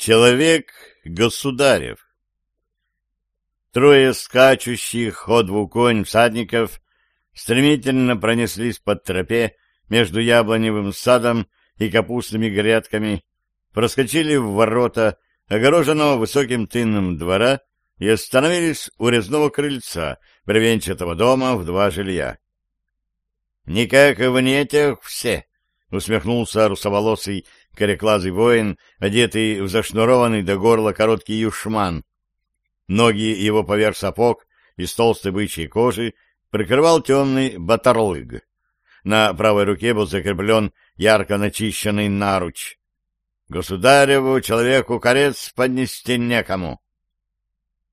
Человек государев. Трое скачущих ход двух конь всадников стремительно пронеслись под тропе между яблоневым садом и капустными грядками, проскочили в ворота, огороженного высоким тынным двора, и остановились у резного крыльца бревенчатого дома в два жилья. — Не как в нетях все, — усмехнулся русоволосый кореклазый воин, одетый в зашнурованный до горла короткий юшман. Ноги его поверх сапог из толстой бычьей кожи прикрывал темный батарлыг. На правой руке был закреплен ярко начищенный наруч. Государеву человеку корец поднести некому.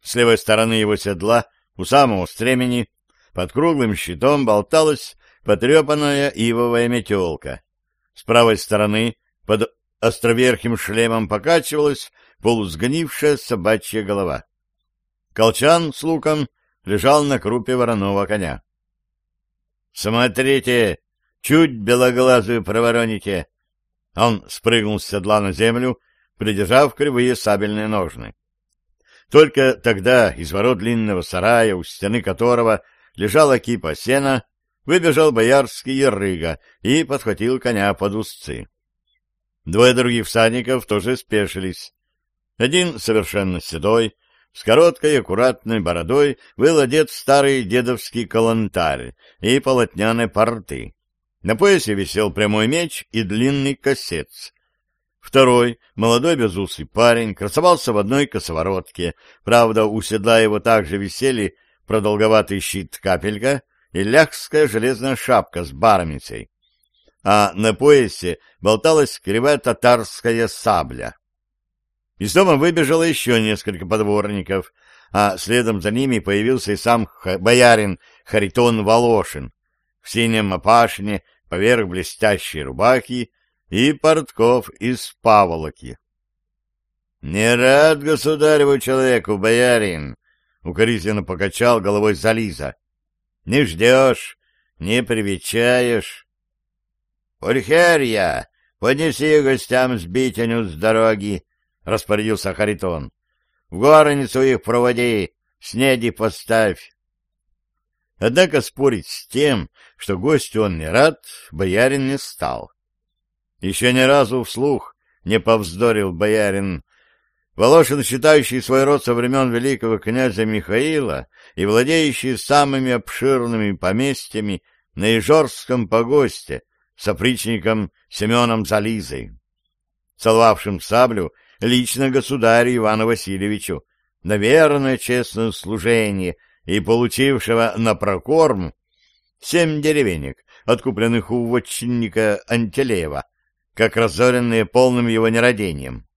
С левой стороны его седла, у самого стремени, под круглым щитом болталась потрепанная ивовая метелка. С правой стороны под островерхим шлемом покачивалась полусгнившая собачья голова. Колчан с луком лежал на крупе вороного коня. — Смотрите, чуть белоглазую провороните! Он спрыгнул с седла на землю, придержав кривые сабельные ножны. Только тогда из ворот длинного сарая, у стены которого лежала кипа сена, выбежал боярский ярыга и подхватил коня под узцы. Двое других всадников тоже спешились. Один совершенно седой, с короткой аккуратной бородой, был одет в старый дедовский калантарь и полотняные порты. На поясе висел прямой меч и длинный косец. Второй, молодой безусый парень, красовался в одной косоворотке. Правда, у седла его также висели продолговатый щит-капелька и ляхская железная шапка с бармицей а на поясе болталась кривая татарская сабля. Из дома выбежало еще несколько подворников, а следом за ними появился и сам боярин Харитон Волошин в синем опашне поверх блестящей рубахи и портков из паволоки. — Не рад государеву человеку, боярин! — укоризненно покачал головой Зализа. — Не ждешь, не привечаешь. — Пульхерья, поднеси гостям сбитеню с дороги, — распорядился Харитон. — В горницу их проводи, снеди поставь. Однако спорить с тем, что гостю он не рад, боярин не стал. Еще ни разу вслух не повздорил боярин. Волошин, считающий свой род со времен великого князя Михаила и владеющий самыми обширными поместьями на Ижорском погосте, с опричником Семеном Зализой, целовавшим саблю лично государю Ивану Васильевичу на верное честное служение и получившего на прокорм семь деревенек, откупленных у вотчинника Антелеева, как разоренные полным его нерадением.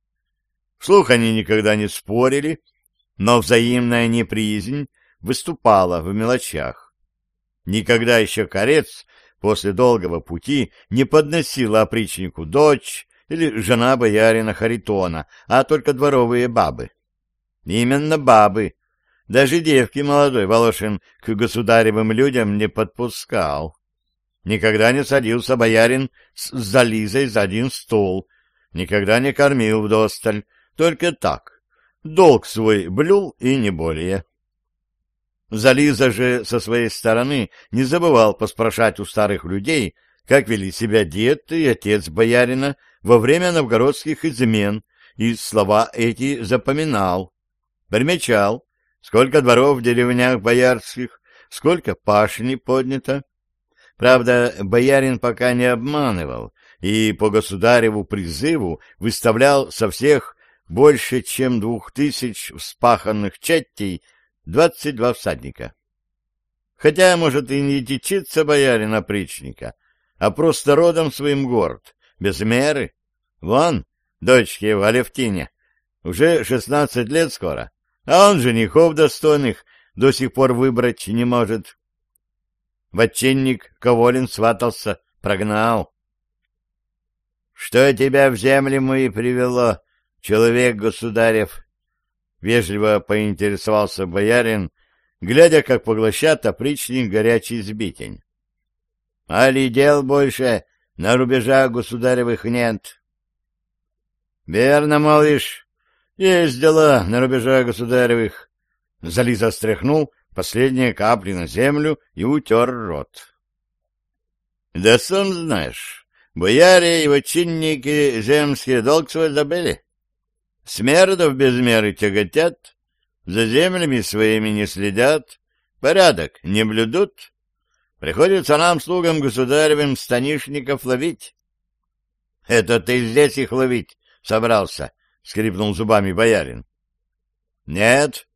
Вслух они никогда не спорили, но взаимная неприязнь выступала в мелочах. Никогда еще корец после долгого пути не подносила опричнику дочь или жена боярина Харитона, а только дворовые бабы. Именно бабы. Даже девки молодой Волошин к государевым людям не подпускал. Никогда не садился боярин с зализой за один стол, никогда не кормил вдосталь, только так. Долг свой блюл и не более. Зализа же со своей стороны не забывал поспрашать у старых людей, как вели себя дед и отец боярина во время новгородских измен, и слова эти запоминал. Примечал, сколько дворов в деревнях боярских, сколько пашни поднято. Правда, боярин пока не обманывал и по государеву призыву выставлял со всех больше, чем двух тысяч вспаханных чаттей двадцать два всадника. Хотя, может, и не течится боярин опричника, а просто родом своим горд, без меры. Вон, дочке в Алевтине, уже шестнадцать лет скоро, а он женихов достойных до сих пор выбрать не может. Вотчинник Коволин сватался, прогнал. — Что тебя в земли мои привело, человек государев? — вежливо поинтересовался боярин, глядя, как поглощат опричник горячий сбитень. — Али дел больше на рубежах государевых нет? — Верно, малыш, Есть дела на рубежах государевых. Зализа стряхнул последние капли на землю и утер рот. Да сам знаешь, бояре и вочинники земские долг свой забыли. Смердов без меры тяготят, за землями своими не следят, порядок не блюдут. Приходится нам, слугам государевым, станишников ловить. — Это ты здесь их ловить собрался? — скрипнул зубами боярин. — Нет,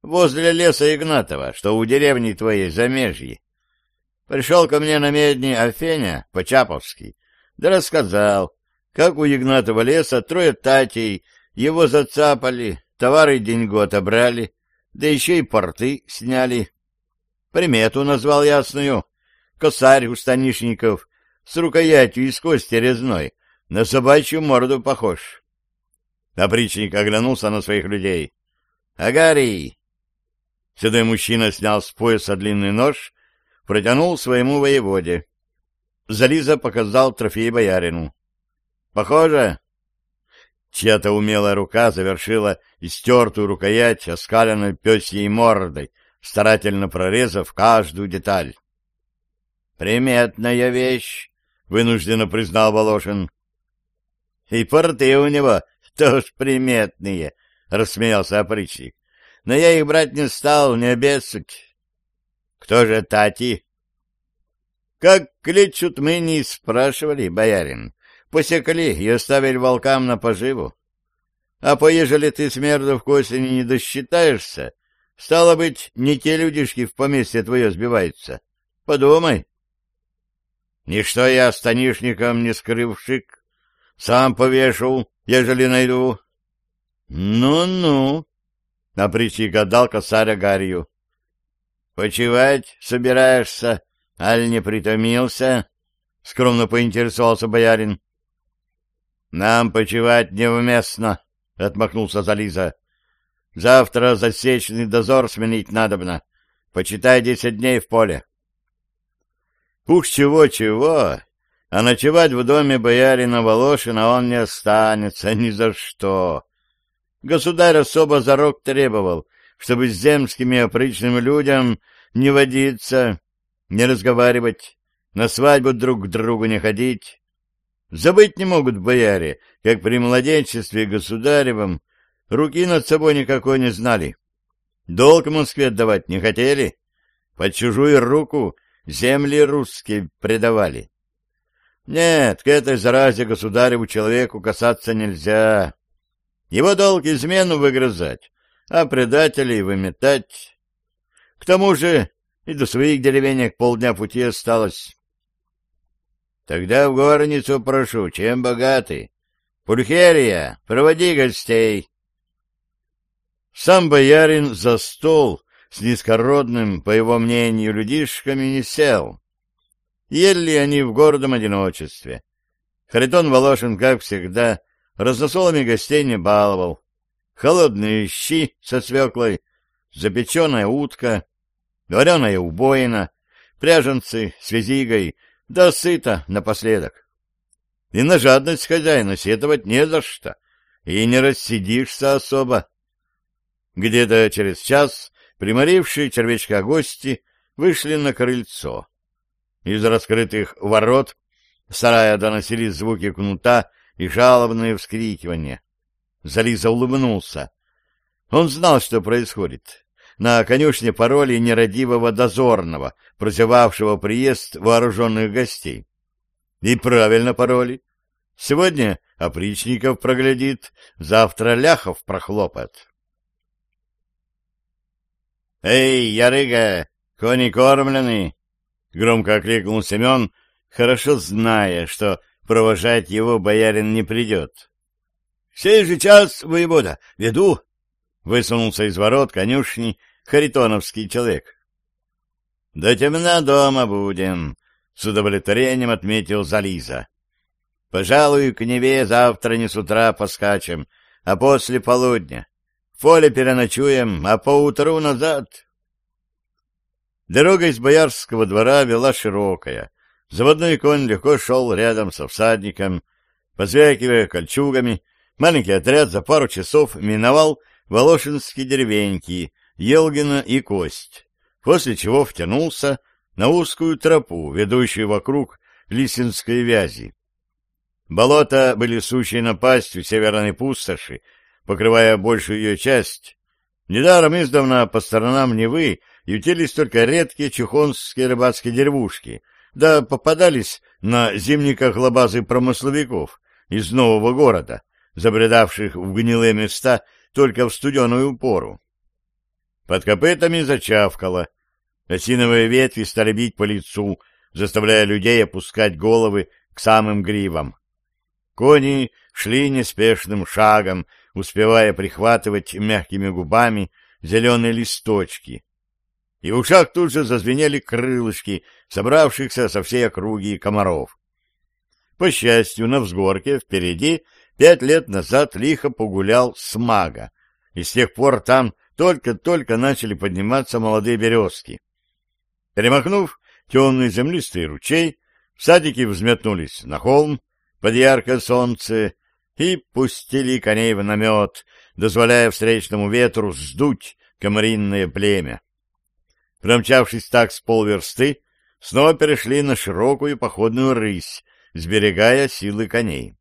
возле леса Игнатова, что у деревни твоей замежье. Пришел ко мне на медне Афеня Почаповский, да рассказал, как у Игнатова леса трое татей его зацапали, товары деньгу отобрали, да еще и порты сняли. Примету назвал ясную. Косарь у станишников с рукоятью из кости резной, на собачью морду похож. Опричник оглянулся на своих людей. «Агарий!» Седой мужчина снял с пояса длинный нож, протянул своему воеводе. Зализа показал трофей боярину. «Похоже?» Чья-то умелая рука завершила истертую рукоять оскаленной пёсьей мордой, старательно прорезав каждую деталь. «Приметная вещь», — вынужденно признал Волошин. «И порты у него тоже приметные, — рассмеялся опричник. — Но я их брать не стал, не обессудь. — Кто же Тати? — Как кличут мы не спрашивали, боярин. Посекли и оставили волкам на поживу. А поежели ты смердов к осени не досчитаешься, стало быть, не те людишки в поместье твое сбиваются. Подумай. Ничто я станишником не скрывшик, сам повешу, ежели найду. Ну-ну, опричник отдал косаря Гарью. Почевать собираешься, аль не притомился? Скромно поинтересовался боярин. Нам почевать невместно, отмахнулся Зализа. Завтра засечный дозор сменить надобно. Почитай десять дней в поле. Уж чего-чего, а ночевать в доме боярина Волошина он не останется ни за что. Государь особо зарок требовал, чтобы с земскими опричным людям не водиться, не разговаривать, на свадьбу друг к другу не ходить. Забыть не могут бояре, как при младенчестве государевом руки над собой никакой не знали. Долг Москве отдавать не хотели, под чужую руку земли русские предавали. Нет, к этой заразе государеву человеку касаться нельзя. Его долг измену выгрызать, а предателей выметать. К тому же и до своих деревенек полдня пути осталось. Тогда в горницу прошу, чем богаты. Пульхерия, проводи гостей. Сам боярин за стол с низкородным, по его мнению, людишками не сел. Ели они в гордом одиночестве. Харитон Волошин, как всегда, разносолами гостей не баловал. Холодные щи со свеклой, запеченная утка, вареная убоина, пряженцы с визигой, да сыто напоследок. И на жадность хозяина сетовать не за что, и не рассидишься особо. Где-то через час приморившие червячка гости вышли на крыльцо. Из раскрытых ворот сарая доносились звуки кнута и жалобные вскрикивания. Зализа улыбнулся. Он знал, что происходит. На конюшне пароли нерадивого дозорного, прозевавшего приезд вооруженных гостей. И правильно пароли. Сегодня опричников проглядит, завтра ляхов прохлопает. «Эй, ярыга, кони кормлены!» — громко окликнул Семен, хорошо зная, что провожать его боярин не придет. — Сей же час, воевода, веду! — высунулся из ворот конюшни харитоновский человек. — До темна дома будем, — с удовлетворением отметил Зализа. — Пожалуй, к Неве завтра не с утра поскачем, а после полудня. В поле переночуем, а поутру назад. Дорога из Боярского двора вела широкая. Заводной конь легко шел рядом со всадником, позвякивая кольчугами, Маленький отряд за пару часов миновал Волошинские деревеньки, Елгина и Кость, после чего втянулся на узкую тропу, ведущую вокруг Лисинской вязи. Болота были сущей напастью северной пустоши, покрывая большую ее часть. Недаром издавна по сторонам Невы ютились только редкие чухонские рыбацкие деревушки, да попадались на зимниках лабазы промысловиков из нового города, забредавших в гнилые места только в студеную пору. Под копытами зачавкало. Осиновые ветви стали бить по лицу, заставляя людей опускать головы к самым гривам. Кони шли неспешным шагом, успевая прихватывать мягкими губами зеленые листочки. И в ушах тут же зазвенели крылышки, собравшихся со всей округи комаров. По счастью, на взгорке впереди пять лет назад лихо погулял смага, и с тех пор там только-только начали подниматься молодые березки. Перемахнув темный землистый ручей, всадники взметнулись на холм под яркое солнце и пустили коней в намет, дозволяя встречному ветру сдуть комаринное племя. Промчавшись так с полверсты, снова перешли на широкую походную рысь, сберегая силы коней.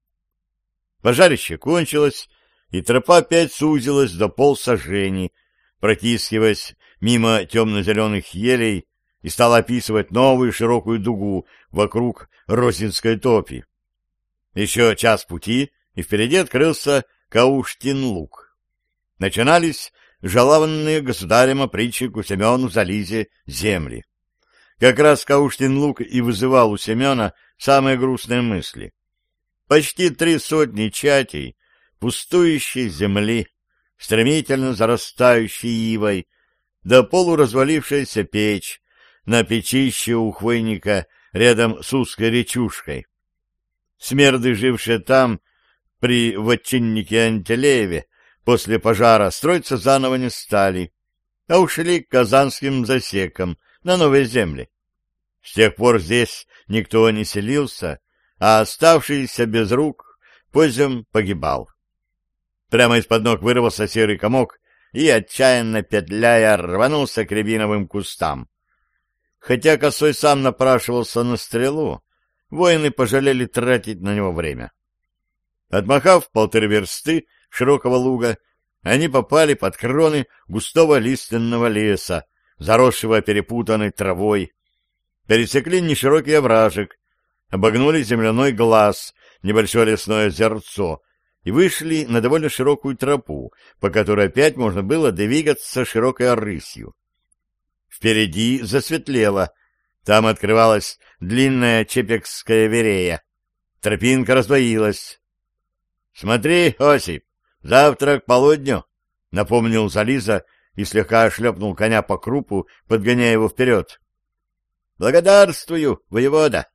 Пожарище кончилось, и тропа опять сузилась до полсожжений, протискиваясь мимо темно-зеленых елей и стала описывать новую широкую дугу вокруг Росинской топи. Еще час пути, и впереди открылся Кауштин-луг. Начинались жалованные государем опричнику Семену Зализе земли. Как раз Кауштин-луг и вызывал у Семена самые грустные мысли. Почти три сотни чатей пустующей земли, стремительно зарастающей ивой, да полуразвалившаяся печь на печище у хвойника рядом с узкой речушкой. Смерды, жившие там, при вотчиннике Антелееве, после пожара строиться заново не стали, а ушли к казанским засекам на новые земли. С тех пор здесь никто не селился, а оставшийся без рук позем погибал. Прямо из-под ног вырвался серый комок и, отчаянно петляя, рванулся к рябиновым кустам. Хотя косой сам напрашивался на стрелу, воины пожалели тратить на него время. Отмахав полторы версты широкого луга, они попали под кроны густого лиственного леса, заросшего перепутанной травой, пересекли неширокий овражек, обогнули земляной глаз, небольшое лесное озерцо, и вышли на довольно широкую тропу, по которой опять можно было двигаться широкой рысью. Впереди засветлело, там открывалась длинная чепекская верея. Тропинка раздвоилась. — Смотри, Осип, завтра к полудню, — напомнил Зализа и слегка шлепнул коня по крупу, подгоняя его вперед. — Благодарствую, воевода!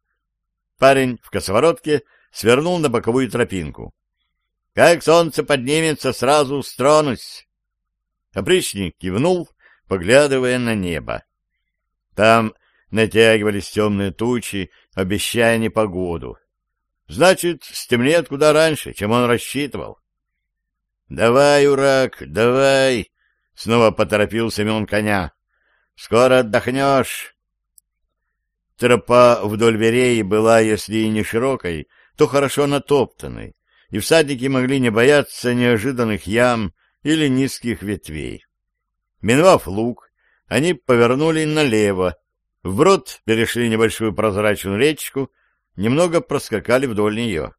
Парень в косоворотке свернул на боковую тропинку. — Как солнце поднимется, сразу стронусь. Опричник кивнул, поглядывая на небо. Там натягивались темные тучи, обещая непогоду. Значит, стемнеет куда раньше, чем он рассчитывал. — Давай, урак, давай! — снова поторопил Семен коня. — Скоро отдохнешь. Тропа вдоль вереи была, если и не широкой, то хорошо натоптанной, и всадники могли не бояться неожиданных ям или низких ветвей. Миновав луг, они повернули налево, Вброд перешли небольшую прозрачную речку, немного проскакали вдоль нее.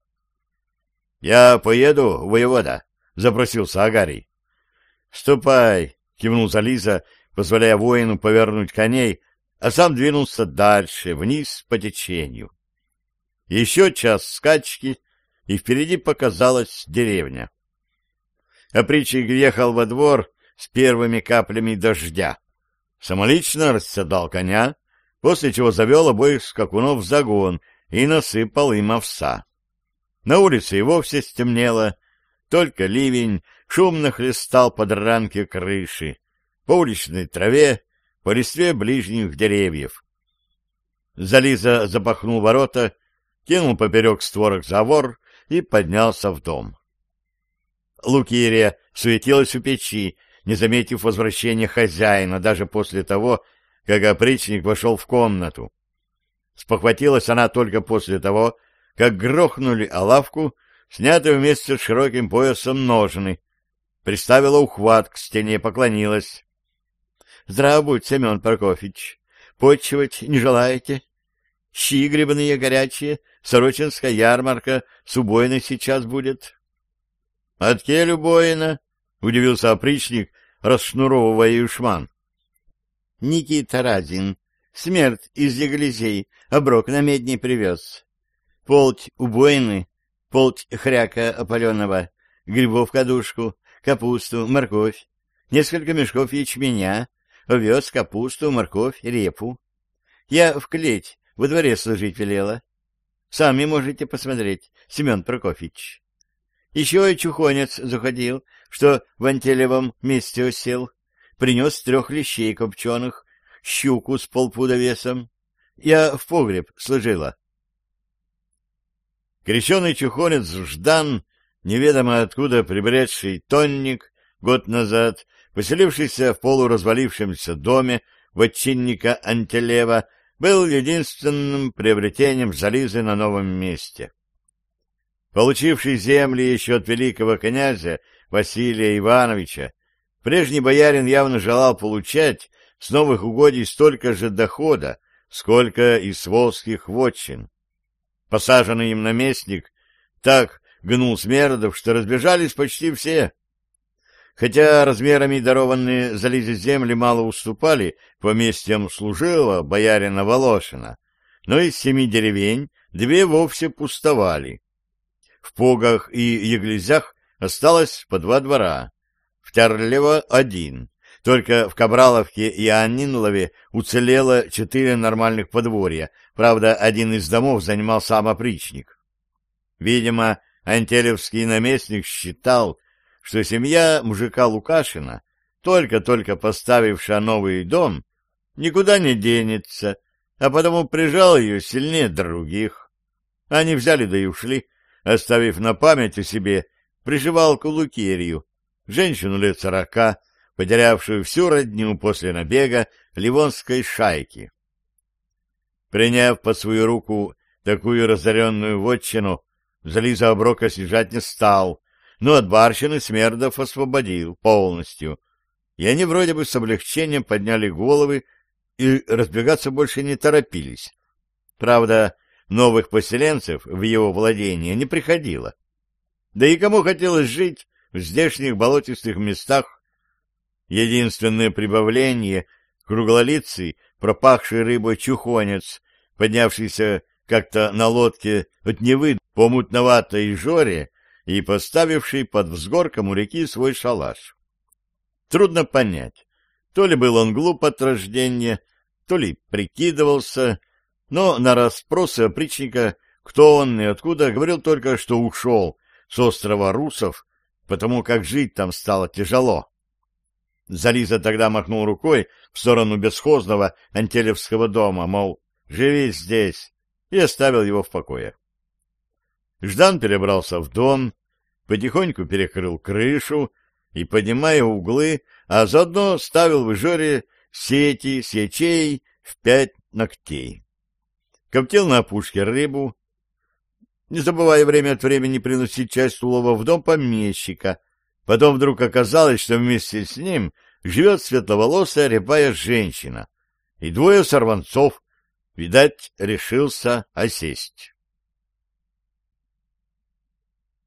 — Я поеду, воевода, — запросился Агарий. — Ступай, — кивнул Зализа, позволяя воину повернуть коней, а сам двинулся дальше, вниз по течению. Еще час скачки, и впереди показалась деревня. Опричик въехал во двор с первыми каплями дождя. Самолично расседал коня, после чего завел обоих скакунов в загон и насыпал им овса. На улице и вовсе стемнело, только ливень шумно хлестал под ранки крыши, по уличной траве, по листве ближних деревьев. Зализа запахнул ворота, кинул поперек створок завор и поднялся в дом. Лукирия суетилась у печи, не заметив возвращения хозяина, даже после того, как опричник вошел в комнату. Спохватилась она только после того, как грохнули о лавку, снятую вместе с широким поясом ножны. Приставила ухват к стене, поклонилась. — Здраво будь, Семен Прокофьевич. Почивать не желаете? Щи грибные горячие, Сорочинская ярмарка, с убойной сейчас будет. — От кель убоина? — удивился опричник, расшнуровывая ушман. — Никита Разин, смерть из Еглизей, оброк на медни привез. Полть убойны, полть хряка опаленного, грибов кадушку, капусту, морковь, несколько мешков ячменя, овес, капусту, морковь, репу. Я в клеть во дворе служить велела. Сами можете посмотреть, Семен Прокофьевич. Еще и чухонец заходил, что в Антелевом месте осел. Принес трех лещей копченых, щуку с полпуда весом. Я в погреб служила. Крещеный чухонец Ждан, неведомо откуда прибредший тонник, год назад, поселившийся в полуразвалившемся доме вотчинника Антелева, был единственным приобретением Зализы на новом месте. Получивший земли еще от великого князя Василия Ивановича, прежний боярин явно желал получать с новых угодий столько же дохода, сколько и с волжских вотчин. Посаженный им наместник так гнул смердов, что разбежались почти все. Хотя размерами дарованные за Лизе земли мало уступали поместьям служила боярина Волошина, но из семи деревень две вовсе пустовали. В Погах и Еглезях осталось по два двора, в Тярлево один, только в Кабраловке и Аннинлове уцелело четыре нормальных подворья, правда, один из домов занимал сам опричник. Видимо, антелевский наместник считал, что семья мужика Лукашина, только-только поставившая новый дом, никуда не денется, а потому прижал ее сильнее других. Они взяли да и ушли, оставив на память о себе приживалку Лукерью, женщину лет сорока, потерявшую всю родню после набега ливонской шайки. Приняв под свою руку такую разоренную вотчину, Зализа оброка съезжать не стал, но от барщины Смердов освободил полностью, и они вроде бы с облегчением подняли головы и разбегаться больше не торопились. Правда, новых поселенцев в его владение не приходило. Да и кому хотелось жить в здешних болотистых местах? Единственное прибавление — круглолицый, пропахший рыбой чухонец, поднявшийся как-то на лодке от Невы по мутноватой жоре и поставивший под взгорком у реки свой шалаш. Трудно понять, то ли был он глуп от рождения, то ли прикидывался, но на расспросы опричника, кто он и откуда, говорил только, что ушел с острова Русов, потому как жить там стало тяжело. Зализа тогда махнул рукой в сторону бесхозного антелевского дома, мол, живи здесь, и оставил его в покое. Ждан перебрался в дом, потихоньку перекрыл крышу и, поднимая углы, а заодно ставил в жоре сети с ячей в пять ногтей. Коптил на опушке рыбу, не забывая время от времени приносить часть улова в дом помещика. Потом вдруг оказалось, что вместе с ним живет светловолосая рябая женщина и двое сорванцов, видать, решился осесть.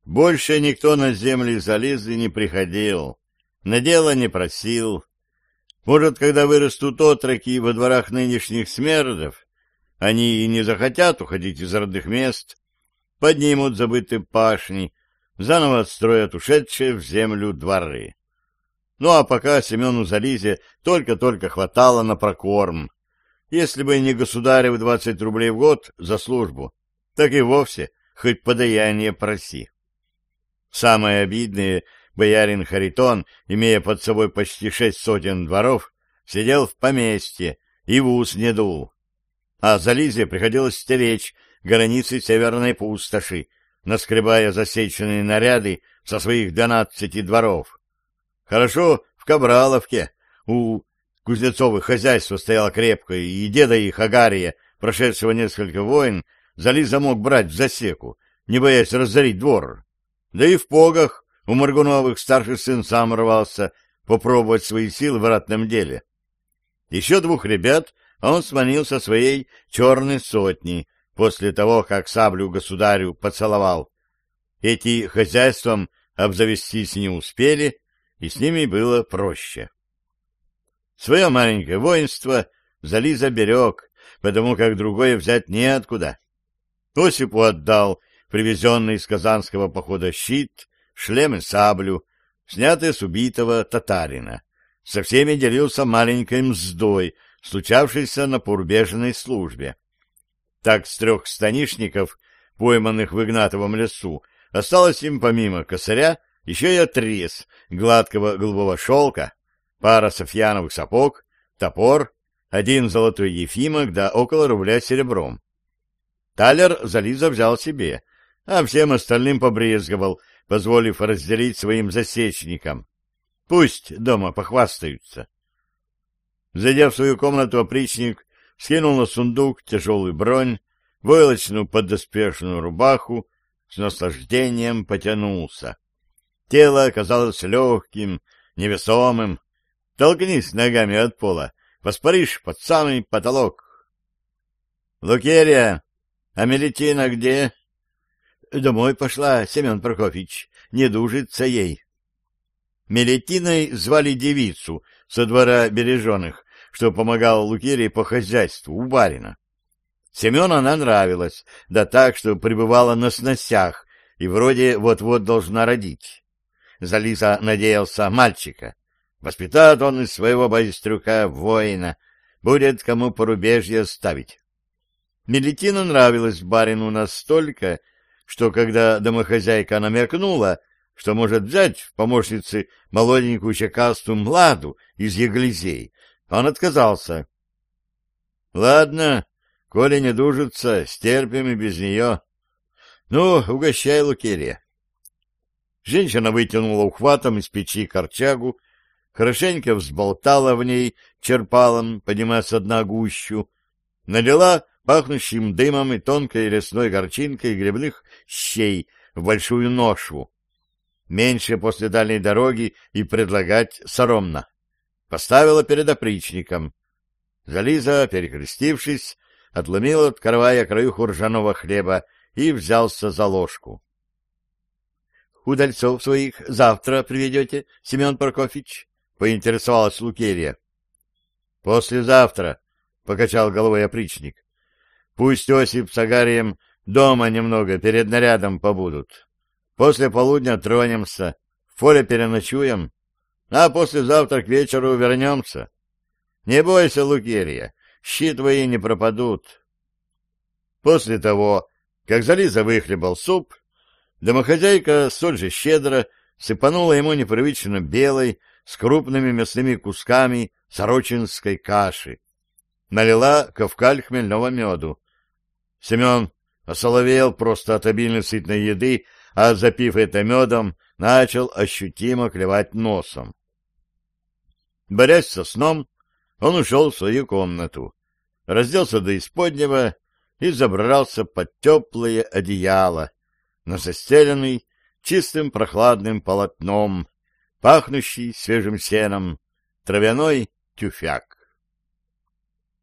Больше никто на земли залезли не приходил, на дело не просил. Может, когда вырастут отроки во дворах нынешних смердов, они и не захотят уходить из родных мест, поднимут забытые пашни, заново отстроят ушедшие в землю дворы. Ну а пока Семену Зализе только-только хватало на прокорм. Если бы не государев двадцать рублей в год за службу, так и вовсе хоть подаяние проси. Самое обидное, боярин Харитон, имея под собой почти шесть сотен дворов, сидел в поместье и в ус не дул. А за Лизе приходилось стеречь границы северной пустоши, наскребая засеченные наряды со своих двенадцати дворов. Хорошо в Кабраловке у Кузнецовых хозяйство стояло крепкое, и деда их, Агария, прошедшего несколько войн, Зализа мог брать в засеку, не боясь разорить двор. Да и в Погах у Маргуновых старший сын сам рвался попробовать свои силы в ратном деле. Еще двух ребят он сманил со своей черной сотни после того, как саблю государю поцеловал. Эти хозяйством обзавестись не успели, и с ними было проще. Свое маленькое воинство Зализа берег, потому как другое взять неоткуда. Осипу отдал привезенный из казанского похода щит, шлем и саблю, снятые с убитого татарина. Со всеми делился маленькой мздой, случавшейся на порубежной службе. Так с трех станишников, пойманных в Игнатовом лесу, осталось им помимо косаря еще и отрез гладкого голубого шелка, пара софьяновых сапог, топор, один золотой ефимок да около рубля серебром. Талер Зализа взял себе, а всем остальным побрезговал, позволив разделить своим засечникам. Пусть дома похвастаются. Зайдя в свою комнату, опричник скинул на сундук тяжелую бронь, войлочную поддоспешную рубаху, с наслаждением потянулся. Тело оказалось легким, невесомым. Толкнись ногами от пола, воспаришь под самый потолок. — Лукерия, а Мелетина где? — Домой пошла, Семен Прокофьевич, не дужится ей. Мелетиной звали девицу со двора береженых, что помогала Лукерии по хозяйству у барина. Семену она нравилась, да так, что пребывала на сносях и вроде вот-вот должна родить. Зализа надеялся мальчика. Воспитает он из своего байстрюка воина, будет кому порубежье ставить. Мелетину нравилась барину настолько, что когда домохозяйка намекнула, что может взять в помощницы молоденькую чекастую младу из Еглизей, он отказался. — Ладно, коли не дужится, стерпим и без нее. Ну, угощай, Лукерия. Женщина вытянула ухватом из печи корчагу, хорошенько взболтала в ней черпалом, поднимая с дна гущу, налила пахнущим дымом и тонкой лесной горчинкой грибных щей в большую ношву. Меньше после дальней дороги и предлагать соромно. Поставила перед опричником. Зализа, перекрестившись, отломил от каравая краюху ржаного хлеба и взялся за ложку. — Удальцов своих завтра приведете, Семен Прокофьевич? — поинтересовалась Лукерия. — Послезавтра, — покачал головой опричник. Пусть Осип с Агарием дома немного перед нарядом побудут. После полудня тронемся, в поле переночуем, а послезавтра к вечеру вернемся. Не бойся, Лукерия, щи твои не пропадут. После того, как Зализа выхлебал суп, домохозяйка соль же щедро сыпанула ему непривычно белой, с крупными мясными кусками сорочинской каши, налила ковкаль хмельного меду, Семен осоловел просто от обильной сытной еды, а, запив это медом, начал ощутимо клевать носом. Борясь со сном, он ушел в свою комнату, разделся до исподнего и забрался под теплое одеяло, на застеленный чистым прохладным полотном, пахнущий свежим сеном, травяной тюфяк.